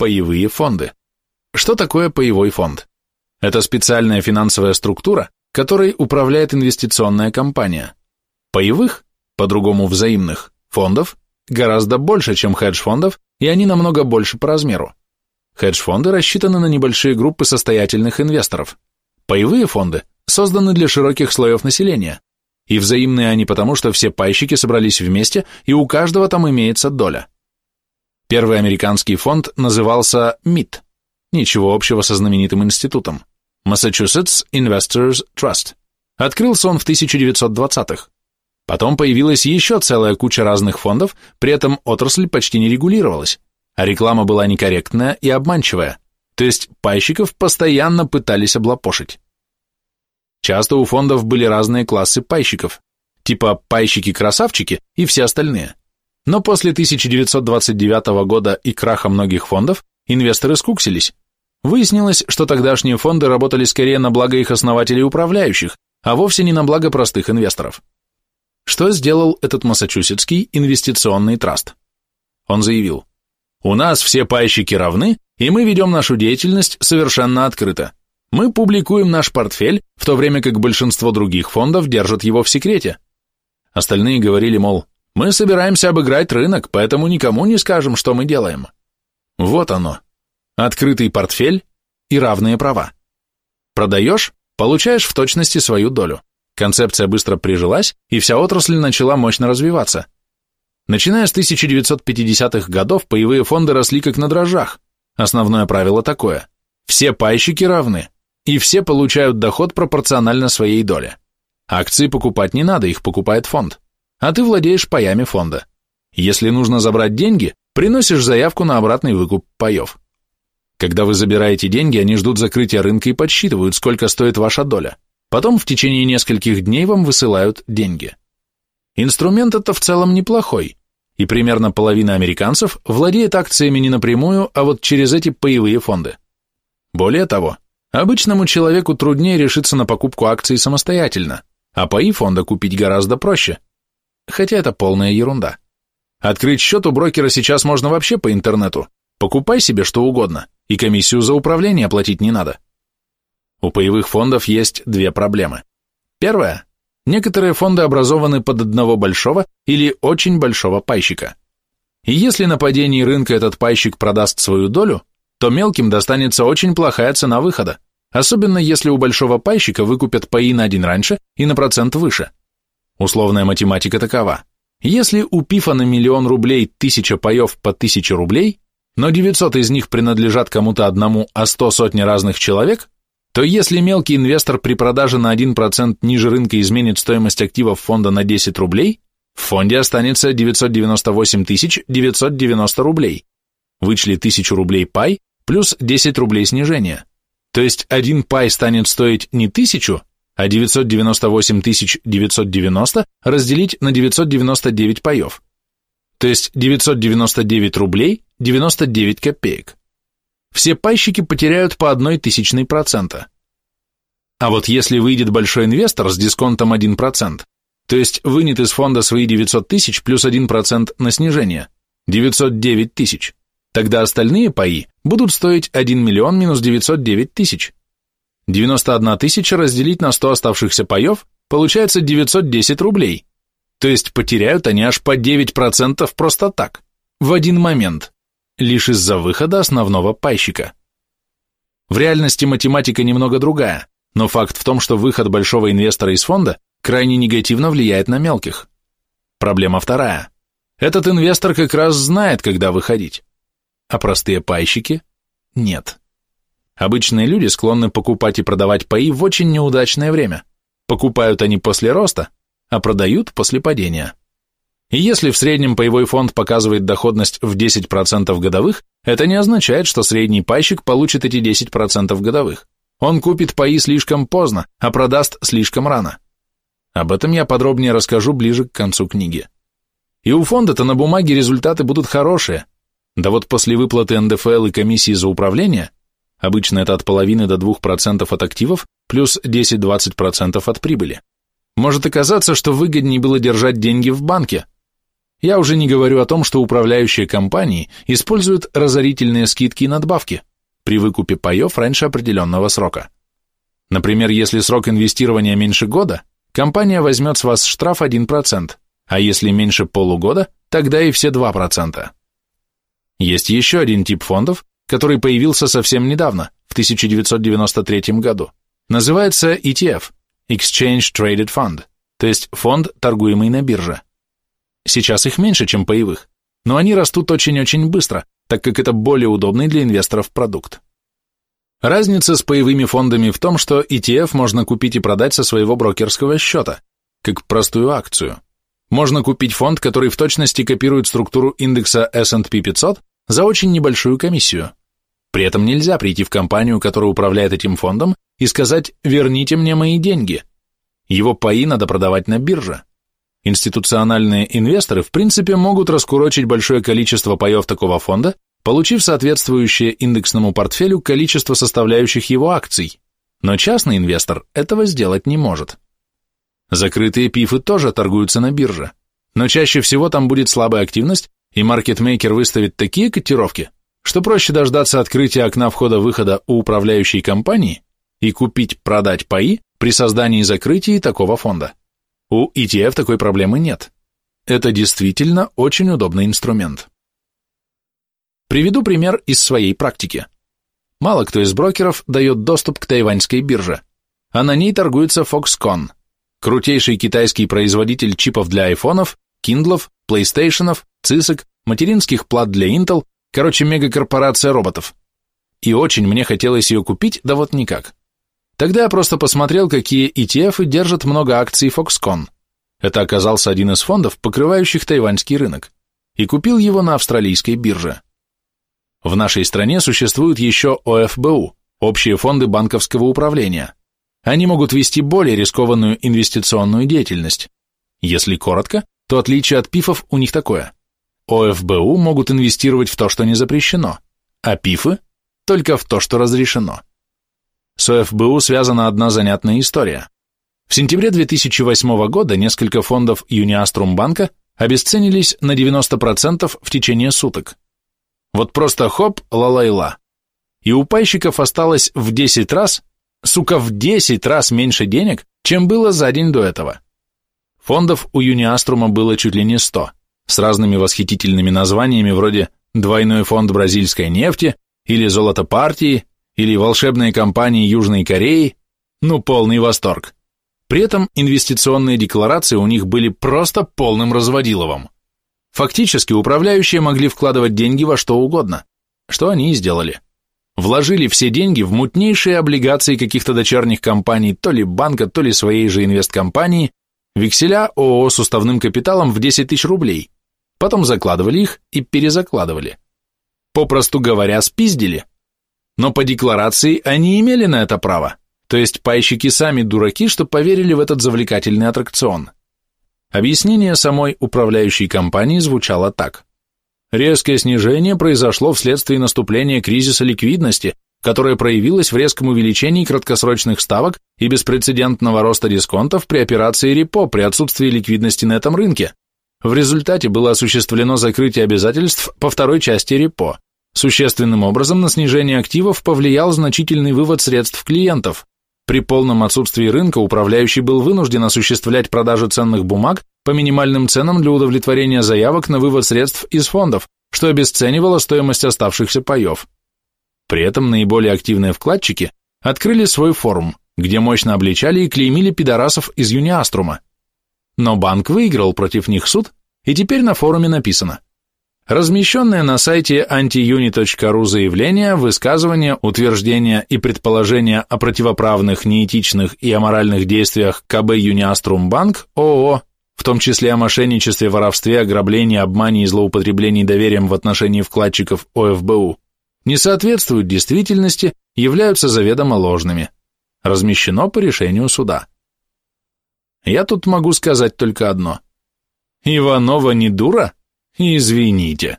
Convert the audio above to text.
Паевые фонды. Что такое паевой фонд? Это специальная финансовая структура, которой управляет инвестиционная компания. Паевых, по-другому взаимных, фондов гораздо больше, чем хедж-фондов, и они намного больше по размеру. Хедж-фонды рассчитаны на небольшие группы состоятельных инвесторов. Паевые фонды созданы для широких слоев населения, и взаимные они потому, что все пайщики собрались вместе, и у каждого там имеется доля. Первый американский фонд назывался MIT, ничего общего со знаменитым институтом, Massachusetts Investors Trust. Открылся он в 1920-х. Потом появилась еще целая куча разных фондов, при этом отрасль почти не регулировалась, а реклама была некорректная и обманчивая, то есть пайщиков постоянно пытались облапошить. Часто у фондов были разные классы пайщиков, типа пайщики-красавчики и все остальные. Но после 1929 года и краха многих фондов инвесторы скуксились. Выяснилось, что тогдашние фонды работали скорее на благо их основателей и управляющих, а вовсе не на благо простых инвесторов. Что сделал этот массачусетский инвестиционный траст? Он заявил, «У нас все пайщики равны, и мы ведем нашу деятельность совершенно открыто. Мы публикуем наш портфель, в то время как большинство других фондов держат его в секрете. Остальные говорили, мол, мы собираемся обыграть рынок, поэтому никому не скажем, что мы делаем. Вот оно. Открытый портфель и равные права. Продаешь, получаешь в точности свою долю. Концепция быстро прижилась, и вся отрасль начала мощно развиваться. Начиная с 1950-х годов, паевые фонды росли как на дрожжах. Основное правило такое – все пайщики равны, и все получают доход пропорционально своей доле. Акции покупать не надо, их покупает фонд. А ты владеешь паями фонда. Если нужно забрать деньги, приносишь заявку на обратный выкуп паев. Когда вы забираете деньги, они ждут закрытия рынка и подсчитывают, сколько стоит ваша доля. Потом в течение нескольких дней вам высылают деньги. Инструмент это в целом неплохой, и примерно половина американцев владеет акциями не напрямую, а вот через эти паевые фонды. Более того, Обычному человеку труднее решиться на покупку акций самостоятельно, а паи фонда купить гораздо проще. Хотя это полная ерунда. Открыть счет у брокера сейчас можно вообще по интернету. Покупай себе что угодно, и комиссию за управление платить не надо. У паевых фондов есть две проблемы. Первая. Некоторые фонды образованы под одного большого или очень большого пайщика. И если на падении рынка этот пайщик продаст свою долю, то мелким достанется очень плохая цена выхода, особенно если у большого пайщика выкупят паи на один раньше и на процент выше. Условная математика такова. Если у пифа на миллион рублей тысяча паев по тысяче рублей, но 900 из них принадлежат кому-то одному, а 100 сотни разных человек, то если мелкий инвестор при продаже на 1% ниже рынка изменит стоимость активов фонда на 10 рублей, в фонде останется 998 990 рублей. Вычли 1000 рублей пай, плюс 10 рублей снижения. То есть один пай станет стоить не 1000, а 998 990 разделить на 999 паев. То есть 999 рублей 99 копеек. Все пайщики потеряют по одной тысячной процента. А вот если выйдет большой инвестор с дисконтом 1%, то есть вынет из фонда свои 900 тысяч плюс 1% на снижение, 909 тысяч, Тогда остальные паи будут стоить 1 миллион минус 909 тысяч. 91 тысяча разделить на 100 оставшихся паев получается 910 рублей. То есть потеряют они аж по 9% просто так, в один момент, лишь из-за выхода основного пайщика. В реальности математика немного другая, но факт в том, что выход большого инвестора из фонда крайне негативно влияет на мелких. Проблема вторая. Этот инвестор как раз знает, когда выходить а простые пайщики – нет. Обычные люди склонны покупать и продавать паи в очень неудачное время. Покупают они после роста, а продают после падения. И если в среднем паевой фонд показывает доходность в 10% годовых, это не означает, что средний пайщик получит эти 10% годовых. Он купит паи слишком поздно, а продаст слишком рано. Об этом я подробнее расскажу ближе к концу книги. И у фонда-то на бумаге результаты будут хорошие, да вот после выплаты НДФЛ и комиссии за управление, обычно это от половины до 2% от активов, плюс 10-20% от прибыли, может оказаться, что выгоднее было держать деньги в банке. Я уже не говорю о том, что управляющие компании используют разорительные скидки и надбавки при выкупе паев раньше определенного срока. Например, если срок инвестирования меньше года, компания возьмет с вас штраф 1%, а если меньше полугода, тогда и все 2%. Есть еще один тип фондов, который появился совсем недавно, в 1993 году. Называется ETF – Exchange Traded Fund, то есть фонд, торгуемый на бирже. Сейчас их меньше, чем паевых, но они растут очень-очень быстро, так как это более удобный для инвесторов продукт. Разница с паевыми фондами в том, что ETF можно купить и продать со своего брокерского счета, как простую акцию. Можно купить фонд, который в точности копирует структуру индекса S&P 500 за очень небольшую комиссию. При этом нельзя прийти в компанию, которая управляет этим фондом, и сказать «верните мне мои деньги». Его паи надо продавать на бирже. Институциональные инвесторы в принципе могут раскурочить большое количество паев такого фонда, получив соответствующее индексному портфелю количество составляющих его акций, но частный инвестор этого сделать не может. Закрытые пифы тоже торгуются на бирже, но чаще всего там будет слабая активность, и маркетмейкер выставит такие котировки, что проще дождаться открытия окна входа-выхода у управляющей компании и купить-продать паи при создании и закрытии такого фонда. У ETF такой проблемы нет. Это действительно очень удобный инструмент. Приведу пример из своей практики. Мало кто из брокеров дает доступ к тайваньской бирже, а на ней торгуется Foxconn, крутейший китайский производитель чипов для айфонов, киндлов, плейстейшенов, цисок, материнских плат для Intel, короче, мегакорпорация роботов. И очень мне хотелось ее купить, да вот никак. Тогда я просто посмотрел, какие ETF держат много акций Foxconn. Это оказался один из фондов, покрывающих тайваньский рынок, и купил его на австралийской бирже. В нашей стране существуют еще ОФБУ, общие фонды банковского управления. Они могут вести более рискованную инвестиционную деятельность. Если коротко, то отличие от ПИФов у них такое. ОФБУ могут инвестировать в то, что не запрещено, а ПИФы – только в то, что разрешено. С ОФБУ связана одна занятная история. В сентябре 2008 года несколько фондов Юниаструмбанка обесценились на 90% в течение суток. Вот просто хоп, ла-ла-ла. И у пайщиков осталось в 10 раз, сука, в 10 раз меньше денег, чем было за день до этого. Фондов у Юниаструма было чуть ли не 100, с разными восхитительными названиями вроде «Двойной фонд бразильской нефти» или «Золото партии», или волшебные компании Южной Кореи, ну полный восторг. При этом инвестиционные декларации у них были просто полным разводиловым. Фактически управляющие могли вкладывать деньги во что угодно, что они и сделали. Вложили все деньги в мутнейшие облигации каких-то дочерних компаний, то ли банка, то ли своей же инвесткомпании, векселя ООО с уставным капиталом в 10 тысяч рублей, потом закладывали их и перезакладывали. Попросту говоря, спиздили но по декларации они имели на это право, то есть пайщики сами дураки, что поверили в этот завлекательный аттракцион. Объяснение самой управляющей компании звучало так. Резкое снижение произошло вследствие наступления кризиса ликвидности, которое проявилось в резком увеличении краткосрочных ставок и беспрецедентного роста дисконтов при операции репо при отсутствии ликвидности на этом рынке. В результате было осуществлено закрытие обязательств по второй части репо. Существенным образом на снижение активов повлиял значительный вывод средств клиентов. При полном отсутствии рынка управляющий был вынужден осуществлять продажу ценных бумаг по минимальным ценам для удовлетворения заявок на вывод средств из фондов, что обесценивало стоимость оставшихся паев. При этом наиболее активные вкладчики открыли свой форум, где мощно обличали и клеймили пидорасов из Юниаструма. Но банк выиграл против них суд, и теперь на форуме написано – Размещенные на сайте antiuni.ru заявления, высказывания, утверждения и предположения о противоправных, неэтичных и аморальных действиях КБ Юниаструмбанк ООО, в том числе о мошенничестве, воровстве, ограблении, обмане и злоупотреблении доверием в отношении вкладчиков ОФБУ, не соответствуют действительности, являются заведомо ложными. Размещено по решению суда. Я тут могу сказать только одно. Иванова не дура? Извините.